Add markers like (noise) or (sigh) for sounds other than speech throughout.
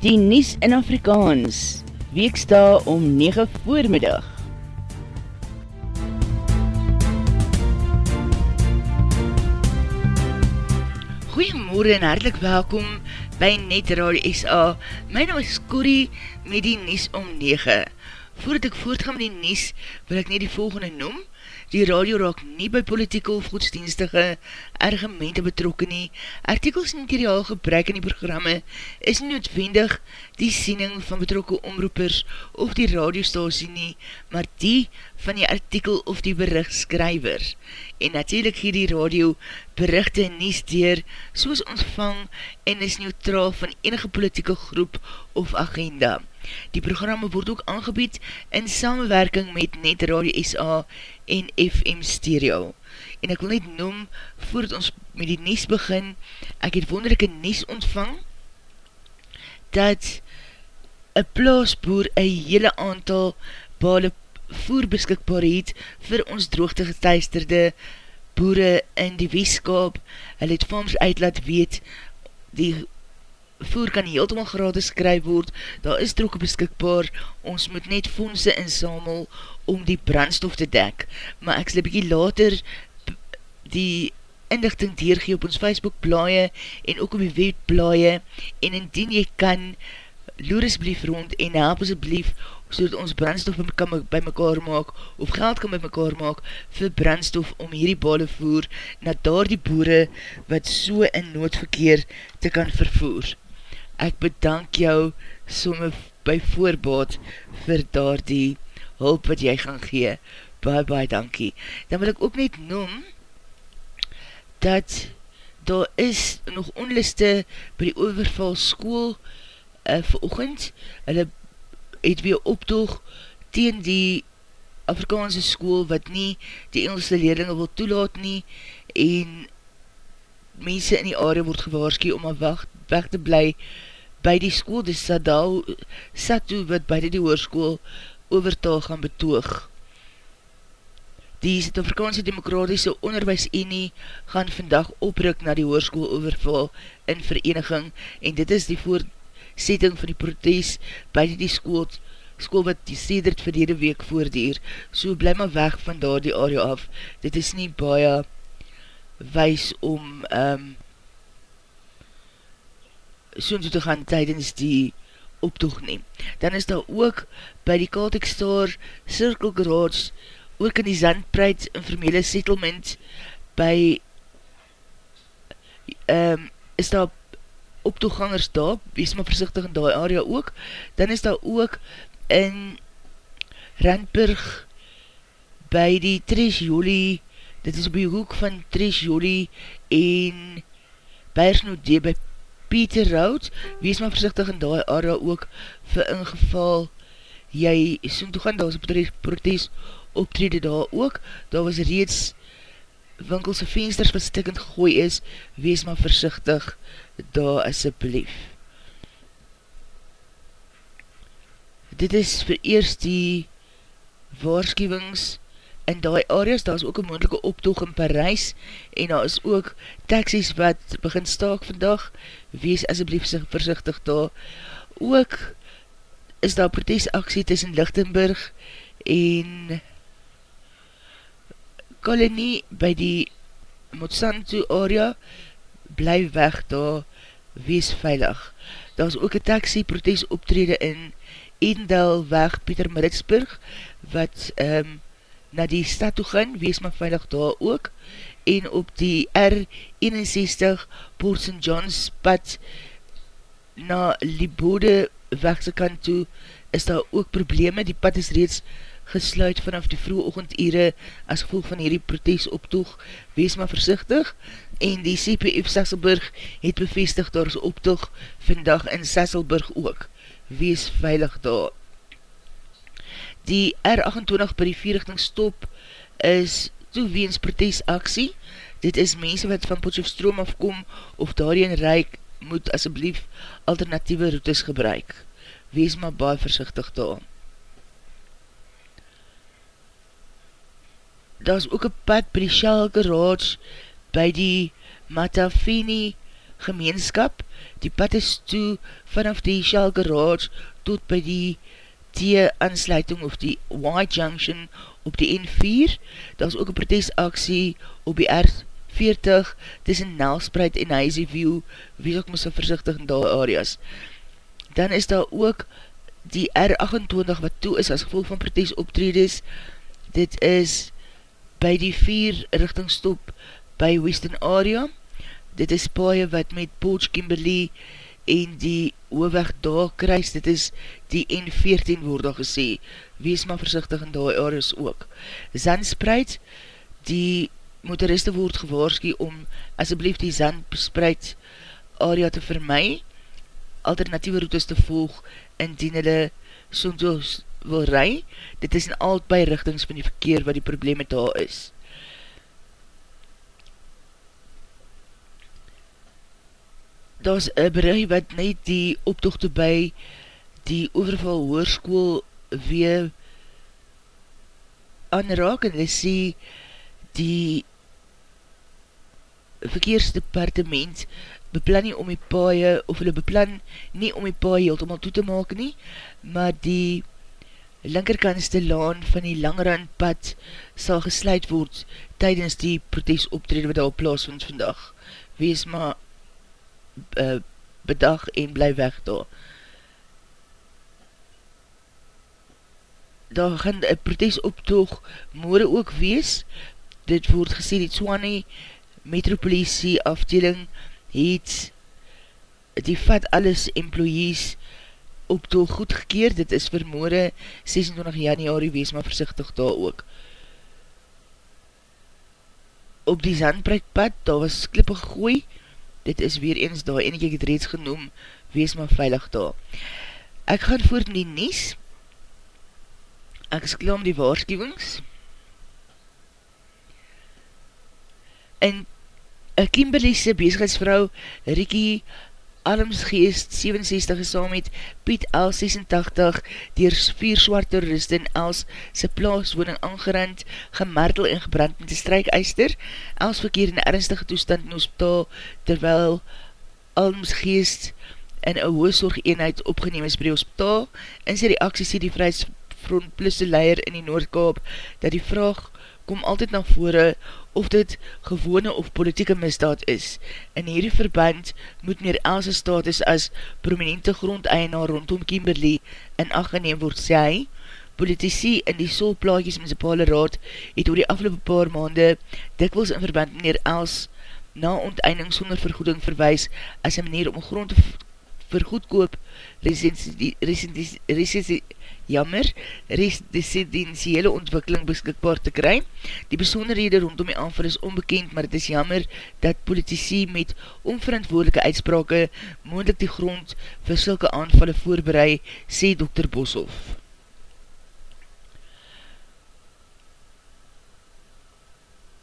Die Nies in Afrikaans, weeksta om 9 voormiddag. Goeiemorgen en hartelijk welkom by Net Radio SA. My naam is Corrie met die Nies om 9. Voordat ek voortgaan met die Nies, wil ek net die volgende noem. Die radio raak nie by politieke of godsdienstige argumente betrokken nie. Artikels en materiaal gebruik in die programme is nie noodwendig die siening van betrokke omroepers of die radiostasie nie, maar die van die artikel of die berichtskryver. En natuurlijk gee die radio berichte nie steer soos ontvang en is neutraal van enige politieke groep of agenda. Die programme word ook aangebied in samenwerking met Net Radio SA en FM Stereo. En ek wil net noem, voordat ons met die nies begin, ek het wonderlijke nies ontvang, dat een plaasboer een hele aantal bale voer beskikbaar het vir ons droogte getuisterde boere in die weeskap. Hulle het vir ons uit laat weet, die voer kan heeltemal gratis skryf word, daar is droge beskikbaar, ons moet net fondse insamel om die brandstof te dek, maar ek sal bykie later die inlichting deurgee op ons Facebook blaie en ook op die web blaie en indien jy kan loer asblief rond en help asblief so dat ons brandstof kan by mekaar maak of geld kan by mekaar maak vir brandstof om hierdie bale voer na daar die boere wat so in noodverkeer te kan vervoer ek bedank jou somme by voorbaat vir daar die hulp wat jy gaan gee. Baie, baie dankie. Dan wil ek ook net noem, dat daar is nog onliste by die overval school uh, veroogend. Hulle het weer optoog teen die Afrikaanse school wat nie die Engelse leerlinge wil toelaat nie en mense in die area word gewaarskie om aan weg, weg te bly by die school, die Sadao, Satu, wat by die hoerskoel overtaal gaan betoog. Die Zuid-Afrikaanse Demokratiese Onderwijs-Unie gaan vandag opruk na die hoerskoel overval in vereniging en dit is die voorsetting van die protest by die school, school wat die sedert verlede week voordier. So bly maar weg van daar die area af. Dit is nie baie wees om um, soon toe te gaan tydens die optoog neem. Dan is daar ook by die Celtic Star Circle Garage ook in die Zandpreid informele settlement by um, is daar optooggangers daar, wees maar versichtig in die area ook. Dan is daar ook in Randburg by die Tres Jolie, dit is op die hoek van Tres Jolie en Beiersnoedee by Pieter Rout, wees maar versichtig in die area ook vir ingeval jy soen toe gaan, daar was een protest optrede daar ook, daar was reeds winkelse vensters wat stikkend gegooi is, wees maar versichtig daar asjeblief. Dit is vir eerst die waarschuwings in die areas, daar is ook een moendelike optoog in Parijs, en daar is ook taxis wat begin staak vandag, wees asjeblief sig versichtig daar. Ook is daar protestaksie tussen Lichtenburg en kolonie by die Monsanto area, bly weg daar, wees veilig. Daar is ook een taxi protest optrede in Edendal weg Pieter Maritsburg, wat um, na die stad toe gaan, wees maar veilig daar ook, en op die R61 Port St. John's pad na Libode wegse kant toe, is daar ook probleme, die pad is reeds gesluit vanaf die vroege ochendere as gevolg van hierdie protest optoog, wees maar versichtig, en die CPF Sasselburg het bevestig daar is optoog vandag in Sasselburg ook, wees veilig daar die R28 by die vierrichting stop is toeweens protestaksie. Dit is mense wat van Potjofstroom afkom of daarin reik moet asjeblief alternatieve routes gebruik. Wees maar baie versichtig daar. Daar is ook een pad by die Shell Garage by die Matafini gemeenskap. Die pad is toe vanaf die Shell Garage tot by die T-aansluiting of die Y-junction op die N4. Daar is ook een protesaksie op die R40 tussen Nelspreid en Hazy View. Wees ook moest versichtig in die areas. Dan is daar ook die R28 wat toe is as gevolg van protesoptredes. Dit is by die vier richtingstop by Western Area. Dit is paie wat met Port Kimberley en die hoofweg daar kruis. Dit is die N14 word al gesê. Wees maar versichtig in die areas ook. Zandspreid, die motoriste word gewaarski om asjeblief die Zandspreid area te vermy, alternatieve routes te volg indien hulle soms wil ry. Dit is in albei richtings van die verkeer wat die probleem met daar is. Daar is een bericht wat net die optochte by die overval hoorskoel weer aanraak en hulle sê die verkeersdepartement beplan nie om die paie, of hulle beplan nie om die paie heeltemal toe te maak nie, maar die linkerkantste laan van die langrandpad sal gesluit word tydens die protesoptrede wat al plaas vind vandag. Wees maar uh, bedag en bly weg daar. Daar gaan een protesoptoog moore ook wees. Dit word gesê die Tswane metropolisie afdeling het die vat alles employees op tol goedgekeer, dit is vermoorde 26 januari, wees maar versichtig daar ook. Op die Zandbreikpad, daar was klippe gegooi, dit is weer eens daar, en ek het reeds genoem, wees maar veilig daar. Ek gaan voort in die nies, ek is klaar om die waarschuwings, en Een Kimberleyse bezigheidsvrou, Rikkie Almsgeest, 67, is saam met Piet L, 86, dier vier swart terrorist in Els sy plaaswoning aangerand, gemartel en gebrand met die strijkeister. Els verkeer in ernstige toestand in hospitaal, terwyl Almsgeest in een hooszorg eenheid opgeneem is by die hospitaal. In sy reaksie sê die Vrijheidsfront plus de leier in die Noordkaap, dat die vraag kom altyd na vore of dit gewone of politieke misdaad is. In hierdie verband moet meer Else status as prominente grondeienaar rondom Kimberley in aggeneem word sê hy. Politici in die Solplaatjes Municipale Raad het oor die afgelopen paar maande dikwels in verband meneer Els na onteinding sonder vergoeding verwijs as een manier om grond te vergoedkoop residentie jammer, residentiële ontwikkeling beskikbaar te kry. Die besonderhede rondom die aanval is onbekend, maar het is jammer dat politici met onverantwoordelike uitsprake moendlik die grond vir sulke aanvalle voorbereid, sê Dr. Boshoff.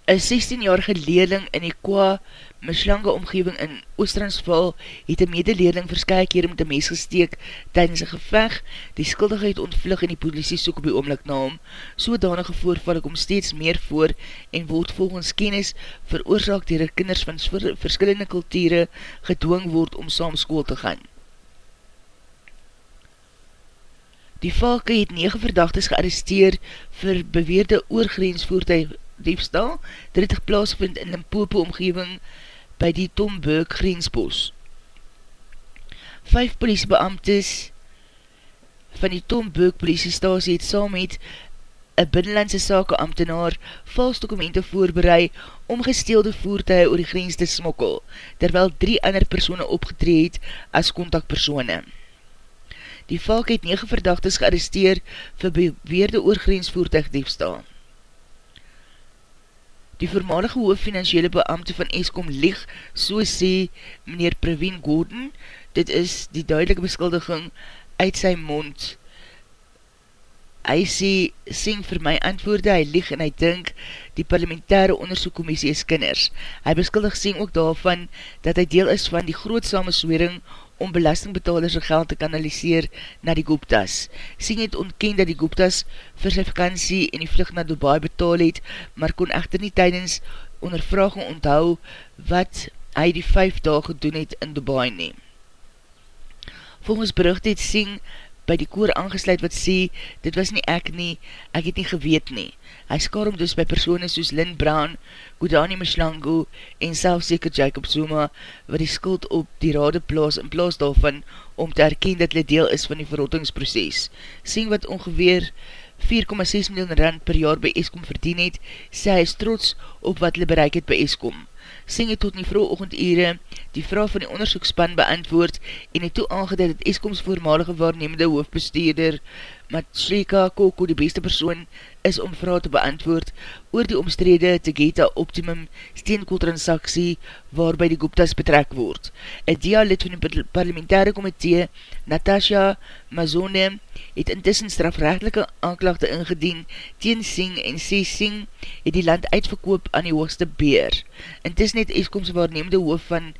Een 16-jarige leerling in die Kwa Mislange omgeving in Oostransval het een medeleerling verskye keer met een mes gesteek tydens een geveg. Die skuldigheid ontvlug en die politie soek op die oomlik na hom. Sodanige voorval kom steeds meer voor en word volgens kennis veroorzaak dier kinders van verskillende kulture gedwong word om saam school te gaan. Die valke het 9 verdachtes gearresteer vir beweerde oorgrensvoertuig diefstal, dit het geplaasvind in Limpopo omgeving by die Tomburg grensbos. Vijf politiebeamtes van die Tomburg politiestasie het saam met een binnenlandse sake ambtenaar vals dokumente voorbereid om gesteelde voertuig oor die grens te smokkel, terwyl drie ander persoene opgetreed as kontakpersone. Die valk het 9 verdachtes gearresteer vir beweerde oorgrensvoertuig diefstal. Die voormalige hoofdfinansiële beambte van Eskom lieg, so sê meneer Praveen Gordon, dit is die duidelike beskuldiging uit sy mond. Hy sê, sê vir my antwoorde, hy lieg en hy dink, die parlementaire onderzoekcommissie is kinders. Hy beskuldig sê ook daarvan, dat hy deel is van die groot samenswering om belastingbetalers geld te kanaliseer na die Guptas. Sien het ontken dat die Guptas vir sy vakantie en die vlucht na Dubai betaal het, maar kon echter nie tydens ondervraging onthou wat hy die vijf dag gedoen het in Dubai neem. Volgens bericht het Singh by die koor aangesluit wat sê, dit was nie ek nie, ek het nie geweet nie. Hy skaar om dus by persoene soos Lynn Brown, Gudani Mishlangu en selfseker Jacob Zuma, wat die skuld op die rade plaas in plaas daarvan om te herken dat hulle deel is van die verrottingsproces. Sien wat ongeveer 4,6 miljoen rand per jaar by Eskom verdien het, sê hy is trots op wat hulle bereik het by Eskom. Sing het tot die vroeg ochendure die vraag van die onderzoekspan beantwoord en het toe aangeduid dat Eskoms voormalige waarnemende hoofdbestuurder Matshrika Koko die beste persoon is om vraag te beantwoord oor die omstrede Tegeta Optimum steenkooltransaksie waarby die Guptas betrek word. Een dia-lid van die parlementaire komitee, Natasha Mazone, het intussen strafrechtelike aanklachte ingedien teen Singh en sê Singh het die land uitverkoop aan die hoogste beer. Intussen het Eskoms waarnemende hoofd van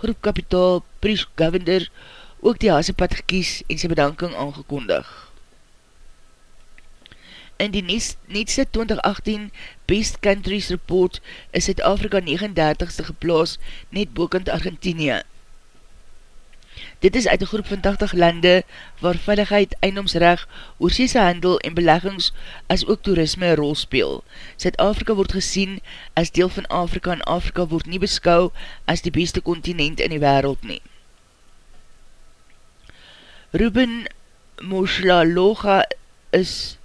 groep kapitaal Prish Govender ook die hasepad gekies en sy bedanking aangekondig. In die netste 2018 Best Countries Report is Zuid-Afrika 39ste geplaas net bokend Argentinië. Dit is uit een groep van 80 lande waar veiligheid, eindomsreg, oorseese handel en beleggings as ook toerisme een rol speel. Zuid-Afrika word gesien as deel van Afrika en Afrika word nie beskou as die beste continent in die wereld nie. Ruben Moslaloga is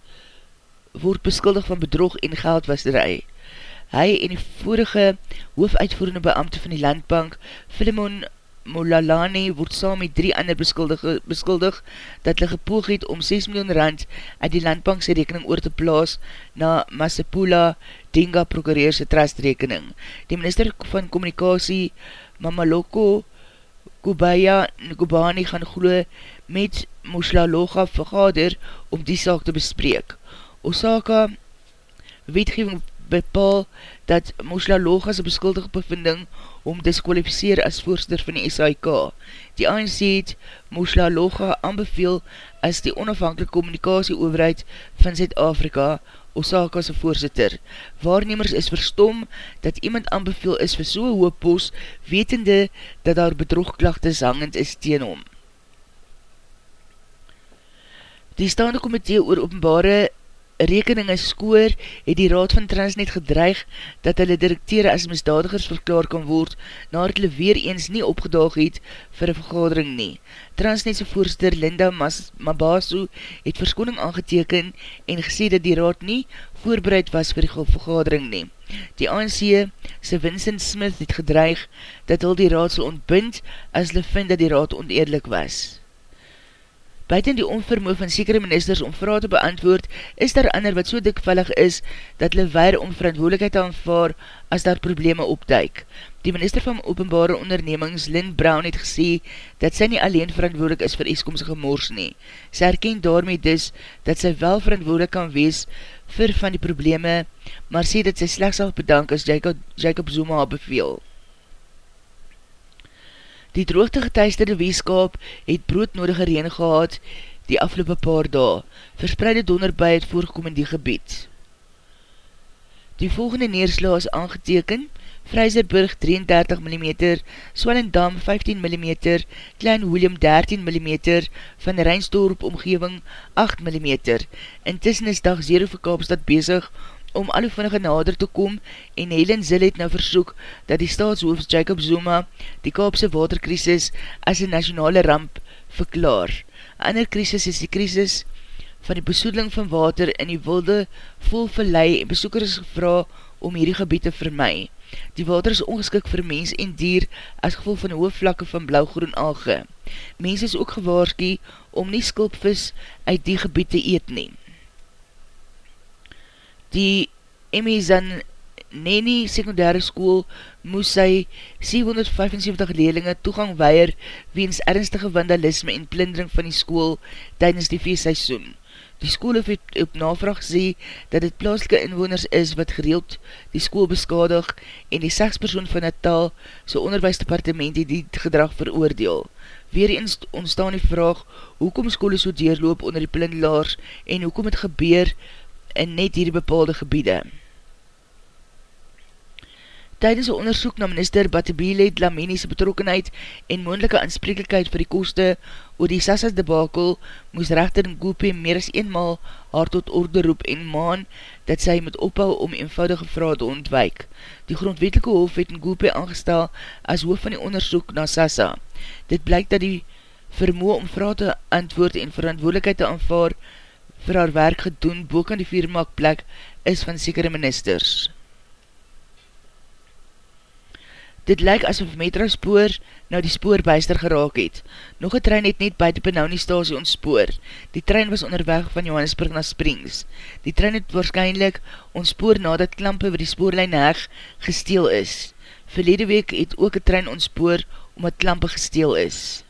word beskuldig van bedrog en geldwasterij. Hy en die vorige hoofuitvoerende beambte van die landbank, Philemon Molalani, word saam met drie ander beskuldig dat hulle gepoog het om 6 miljoen rand uit die landbankse rekening oor te plaas na Masipula Denga Prokureerse trustrekening. Die minister van communicatie, Mamaloko Kubaya Nkubani, gaan glo met Moslaloga vergader om die saak te bespreek. Osaka wetgeving bepaal dat Mosla Logas beskuldige bevinding om disqualificeer as voorster van die SIK. Die ANC het Mosla Loga aanbeveel as die onafhankelijke communicatie overheid van Zuid-Afrika, Osaka se voorzitter. Waarnemers is verstom dat iemand aanbeveel is vir so'n hoop pos, wetende dat daar bedrogklachte zangend is teen hom. Die staande komitee oor openbare rekeninge skoor, het die Raad van Transnet gedreig dat hulle directeure as misdadigers verklaar kan word, na het hulle weer eens nie opgedaag het vir een vergadering nie. Transnetse voorzitter Linda Mabasu het verskoning aangeteken en gesê dat die Raad nie voorbereid was vir die vergadering nie. Die ANC, se Vincent Smith, het gedreig dat hulle die Raad sal ontbind as hulle vind dat die Raad oneerlik was. Buiten die onvermoe van sekere ministers om vraag te beantwoord, is daar ander wat so dikvallig is, dat hulle weir om verantwoordelikheid aanvaar as daar probleme opduik. Die minister van openbare ondernemings, Lynn Brown, het gesê dat sy nie alleen verantwoordelik is vir eskomse gemors nie. Sy herken daarmee dus dat sy wel verantwoordelik kan wees vir van die probleme, maar sê dat sy slechts al bedank as Jacob, Jacob Zuma beveel. Die droogte getuisterde weeskap het broodnodige reen gehad die afloppe paar dae. Verspreide donderby het voorgekom in die gebied. Die volgende neersla is aangeteken, Vryserburg 33 mm, Swellendam 15 mm, Klein William 13 mm, Van Rijnsdorp omgeving 8 mm. Intussen is dag 0 vir Kaapstad bezig om al hoe vinnige nader te kom en Helen Zil het nou versoek dat die staatshoofd Jacob Zuma die Kaapse waterkrisis as een nationale ramp verklaar. Ander krisis is die krisis van die besoedeling van water in die wilde vol verlei en besoeker is gevra om hierdie gebied te vermy. Die water is ongeskik vir mens en dier as gevolg van die hoofvlakke van blauwgroen alge. Mens is ook gewaarski om nie skulpvis uit die gebied te eet neem die Emizan Neni secundaire school moes sy 775 leerlinge toegang weier weens ernstige vandalisme en plindering van die school tydens die feestseisoen. Die school het op navraag gesê dat het plaaslike inwoners is wat gereeld die school beskadig en die sekspersoon van Natal so onderwijsdepartement het die gedrag veroordeel. Weer eens ontstaan die vraag hoekom school so deurloop onder die plindelaars en hoekom het gebeur in net hierdie bepaalde gebiede. Tijdens een onderzoek na minister Batibile Dlamini's betrokkenheid en moendelike aansprekelijkheid vir die koste oor die Sassas debakel, moes rechter Ngoepe meer as eenmaal haar tot orde roep en maan dat sy moet ophou om eenvoudige vraag te ontwijk. Die grondwetelike hoofd het Ngoepe aangestel as hoofd van die onderzoek na Sassa. Dit blyk dat die vermoe om vraag te antwoord en verantwoordelikheid te aanvaar vir haar werk gedoen boek aan die viermaakplek is van sekere ministers. Dit lyk asof metro spoor nou die spoorbuister geraak het. Nog een trein het net by die Benaunie stasie ontspoor. Die trein was onderweg van Johannesburg na Springs. Die trein het waarschijnlijk ontspoor nadat klampe waar die spoorlijn heg gesteel is. Verlede week het ook een trein ontspoor omdat klampe gesteel is.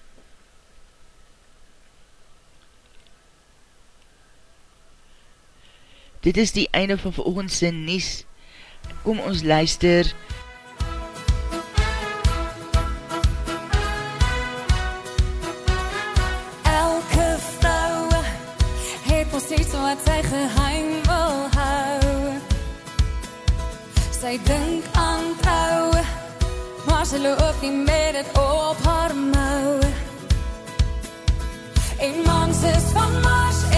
Dit is die einde van veroogendse Nies. Kom ons luister. Wat sy geheim wil hou Sy dink aan trouw Maar sy loop nie met het op haar mou En mans is van Mars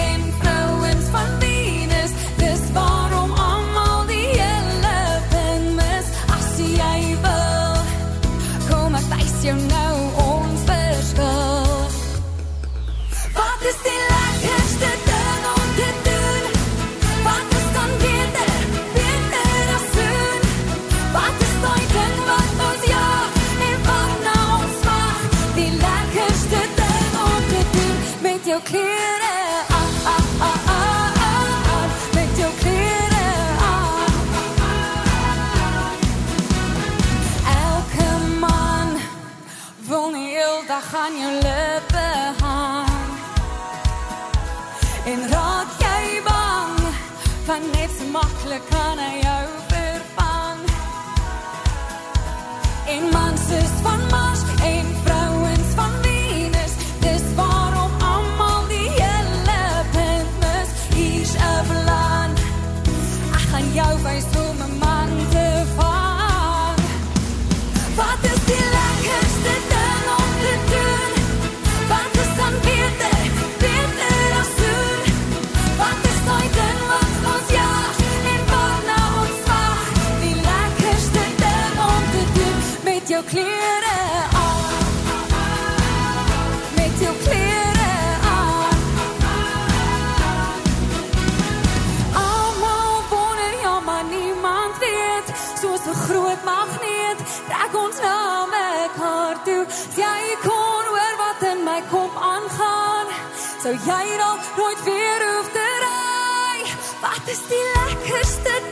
Van net so makkelijk kan hy jou vervang En mans is jy dan nooit weer hoef te ry? Wat is die lekkerste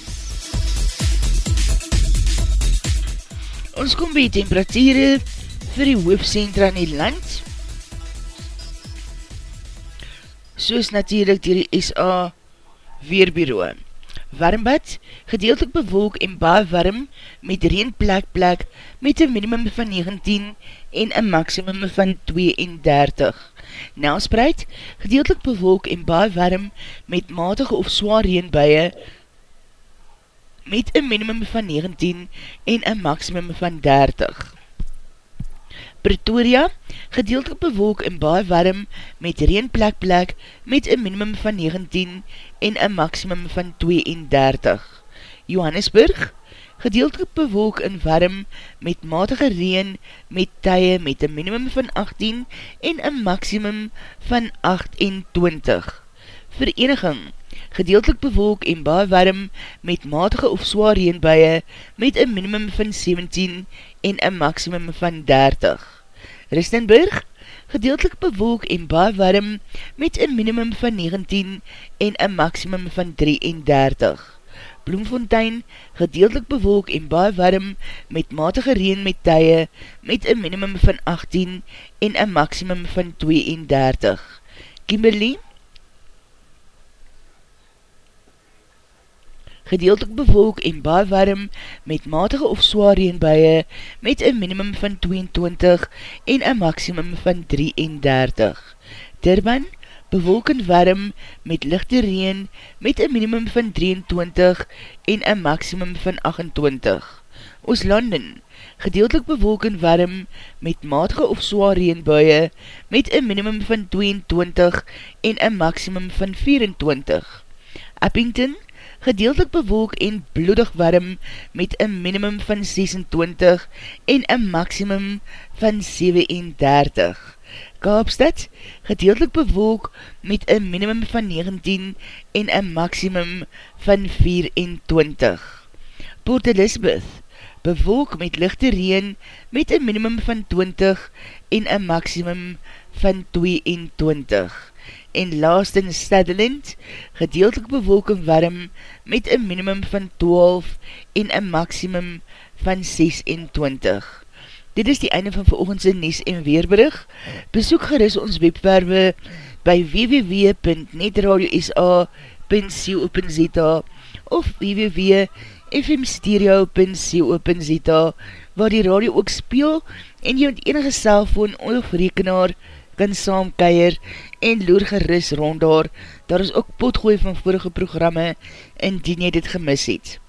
Ons kom by temperatuur vir die hoofdcentra in die land. Soos natuurlijk dier die SA Weerbureau. Warmbad, gedeeltelik bewolk en baie warm met reen plek plek met een minimum van 19 en een maximum van 32. Nelspreid, gedeeltelik bewolk en baie warm met matige of zwaar reenbuie met een minimum van 19 en een maximum van 30. Pretoria, gedeeltelik bewolk en baie warm met reen plek plek met een minimum van 19 en een maximum van 32. Johannesburg, gedeeltelik bewolk en warm met matige reen met tye met een minimum van 18 en een maximum van 28. Vereniging, gedeeltelik bewolk en baie warm met matige of zwaar reenbuie met een minimum van 17 en een maximum van 30. Ristenburg, gedeeltelik bewolk en baie warm met een minimum van 19 en een maximum van 33. Bloemfontein, gedeeltelik bewolk en baie warm met matige reen met tye met een minimum van 18 en een maximum van 32. Kimberley, gedeeltelik bewolk en baie warm met matige of zwaar reenbuie met een minimum van 22 en een maximum van 33. Durban, bewolk en warm met lichte reen met een minimum van 23 en een maximum van 28. Ooslanden, gedeeltelik bewolk en warm met matige of zwaar reenbuie met een minimum van 22 en een maximum van 24. Uppington, gedeeltelik bewolk en bloedig warm met een minimum van 26 en een maximum van 37. Kaapstad, gedeeltelik bewolk met een minimum van 19 en een maximum van 24. Port Elizabeth, bewolk met lichte reen met een minimum van 20 en een maximum van 22 en laast in Stadland, gedeeltelik bewolking warm met een minimum van 12 en een maximum van 26. Dit is die einde van veroogendse Nies en Weerbrug. Besoek geris ons webwerwe by www.netradiosa.co.za of www.fmstereo.co.za waar die radio ook speel en jy met enige cellfoon of rekenaar kan saamkeier en loer geris rond daar. Daar is ook potgooi van vorige programme indien jy dit gemis het.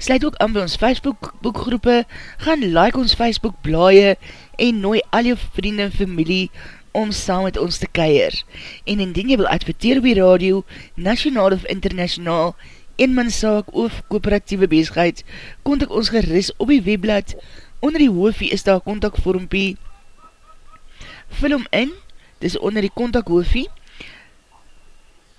Sluit ook aan by ons Facebook boekgroepe, gaan like ons Facebook blaie en nooi al jou vrienden en familie om saam met ons te keier. En indien jy wil adverteer die radio, nationaal of internationaal, eenmanszaak of kooperatieve bezigheid, kontak ons geris op die webblad. Onder die hoofie is daar kontakvormpie. Vul hom in dis onder die kontakhoofie,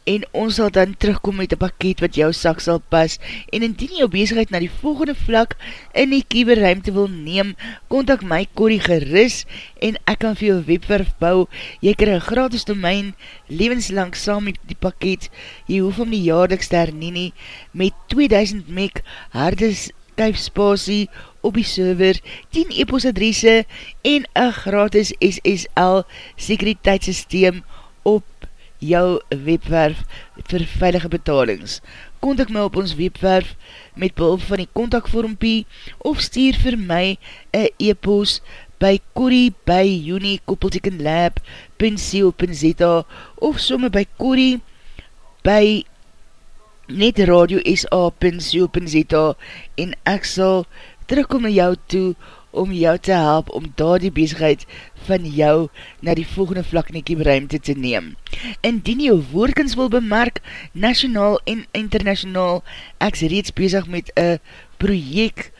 en ons sal dan terugkom met een pakket wat jou sak sal pas, en indien jou bezigheid na die volgende vlak in die kieberruimte wil neem, kontak my Corrie geris, en ek kan vir jou webwerf bou, jy krijg een gratis domein, levenslang saam met die pakket, jy hoef om die jaarlikste hernie met 2000 meg harde skuifspasie op die server, 10 e-post adresse en een gratis SSL sekuriteitssysteem op jou webwerf vir veilige betalings. Contact my op ons webwerf met behulp van die contactvormpie of stuur vir my een e-post by Corrie by Uni Koppelteken Lab .co.za of somme by Corrie by net radio sa.co.za en ek sal terugkom na jou toe om jou te help om daar die bezigheid van jou na die volgende vlaknekie ruimte te neem. Indien jou woordkens wil bemerk, nationaal en internationaal, ek is reeds bezig met een project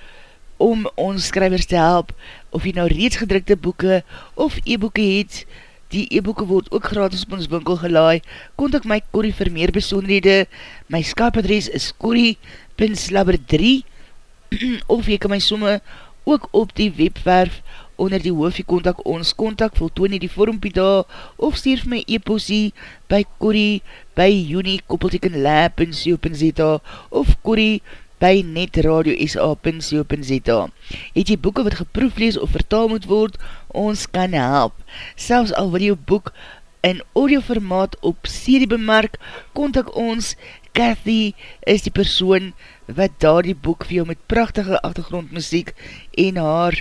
om ons skrywers te help, of jy nou reeds gedrukte boeken of e-boeken het, die e-boeken word ook gratis op ons winkel gelaai, kontak my Corrie vir meer besonderhede, my skapadres is corrie.slabber3, (clears throat) of jy kan my somme ook op die webwerf onder die hoofie kontak ons kontak voltoon die vormpie daar of stuur vir my e-posie by Corrie by juni koppelteken lab.co.za of Corrie by netradio.sa.co.za Het jy boeken wat geproeflees of vertaal moet word, ons kan help. Selfs al wil jou boek in audioformaat op serie bemerk, kontak ons Cathy is die persoon wat daar die boek vir jou met prachtige achtergrondmuziek en haar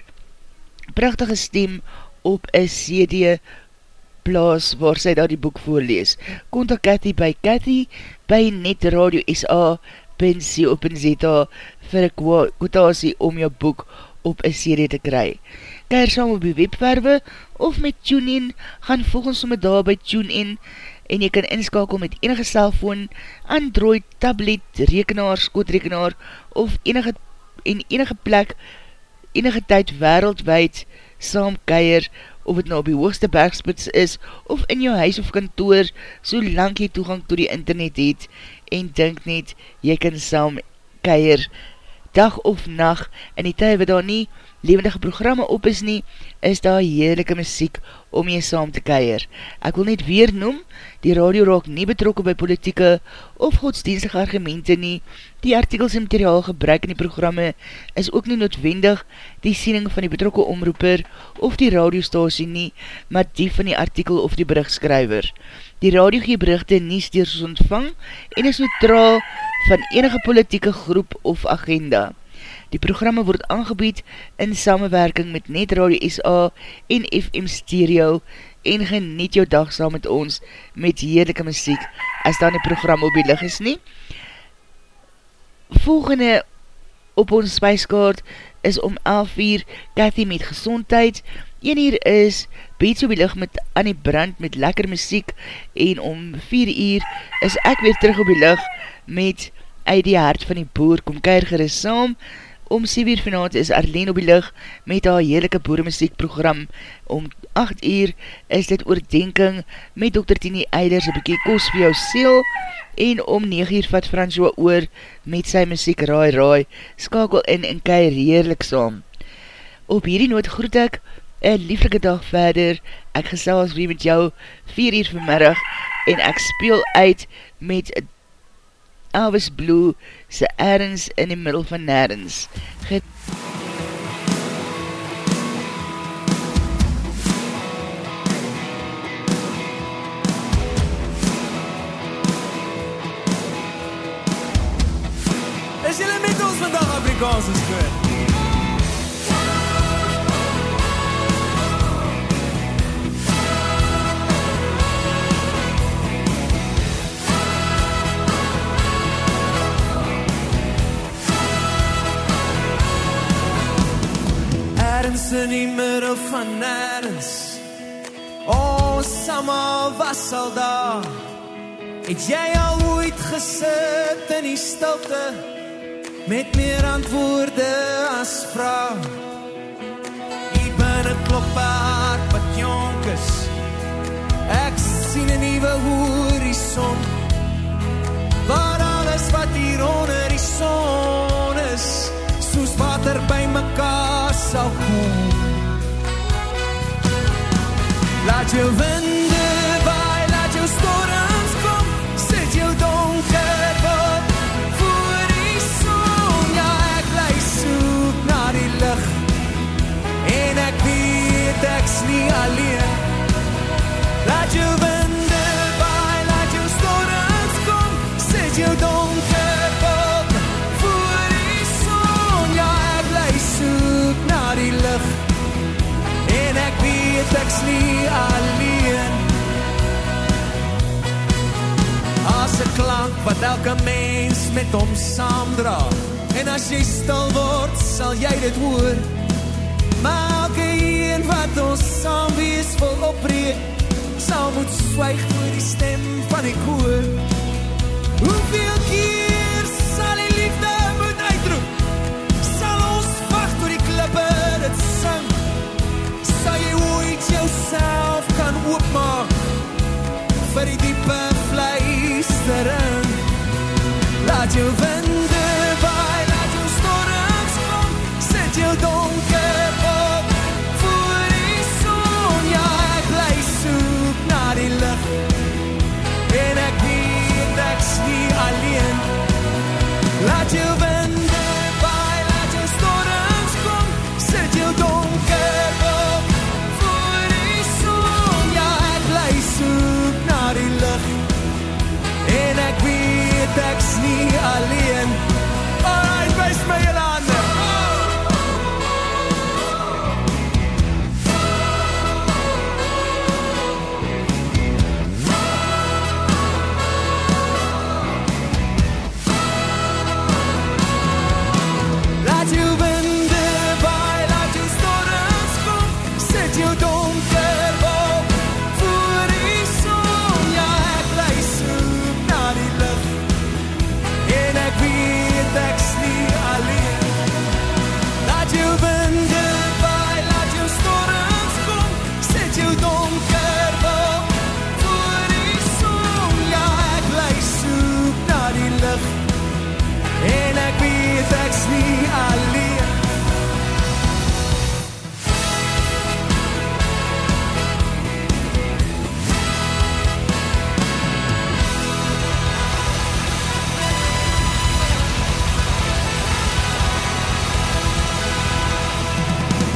prachtige stem op een CD plaas waar sy daar die boek voorlees. Contact Cathy by Cathy by Net Radio SA pensie op en zeta vir een kwotasie om jou boek op een CD te kry. Keir saam op die webwerwe of met TuneIn, gaan volgens om daar by TuneIn en jy kan inskakel met enige cellfoon, Android, tablet, rekenaar, skootrekenaar of enige, en enige plek, enige tyd wereldwijd saam keier, of het nou op die hoogste bergspits is, of in jou huis of kantoor, so lang jy toegang to die internet het, en denk net, jy kan saam keier, dag of nacht, en die tyd wat daar nie levendige programme op is nie, is daar heerlijke muziek om jy saam te keier. Ek wil net weer noem, die radio raak nie betrokken by politieke of godsdienstige argumente nie, die artikels en materiaal gebruik in die programme is ook nie noodwendig die siening van die betrokke omroeper of die radiostasie nie, maar die van die artikel of die berichtskryver. Die radio gee berichte nie steers ontvang en is neutraal van enige politieke groep of agenda. Die programme word aangebied in samenwerking met Net Radio SA en FM Stereo en geniet jou dag saam met ons met heerlijke muziek as dan die program op die lig is nie. Volgende op ons spijskaart is om 11 uur Cathy met gezondheid. 1 uur is Beats op die lig met Annie Brand met lekker muziek en om 4 uur is ek weer terug op die lig met uit die hart van die boer kom keir geris saam Om 7 uur vanavond is Arlene op die lig met haar heerlijke boeremuziekprogram. Om 8 uur is dit oordenking met Dr. Tini Eiders, een bekie kos vir jou seel. En om 9 uur vat Fransjoa oor met sy muziek Raai Raai, skakel in en kei heerlik saam. Op hierdie noot groet ek een lieflike dag verder. Ek gesels weer met jou 4 uur vanmiddag en ek speel uit met Elvis Blue se ergens in die middel van nergens. Get Is jylle met ons vandag Afrikaans is goed? Ergens in die middel van nergens. Ons allemaal was al daar. Het jy al ooit gesit in die stilte? Met meer antwoorde as vraag Hier binnen klop hart wat jonk is. Ek sien een nieuwe horizon. Waar alles wat hier onder die son mekaar sal kom Laat jou winde waai, laat jou storms kom Sit jou donker wat voor die son Ja, ek bly soek na die licht En ek weet ek's nie alleen Laat jou winde nie alleen. As 'n klank wat elke mens met hom saamdra En as jy stil word, sal jy dit hoor. Maar elke een wat ons saam wees wil opbreek Sal moet swyg voor die stem van die koor. Hoeveel keer jouself kan oopmaak vir die diepe fluistering? Laat jou winde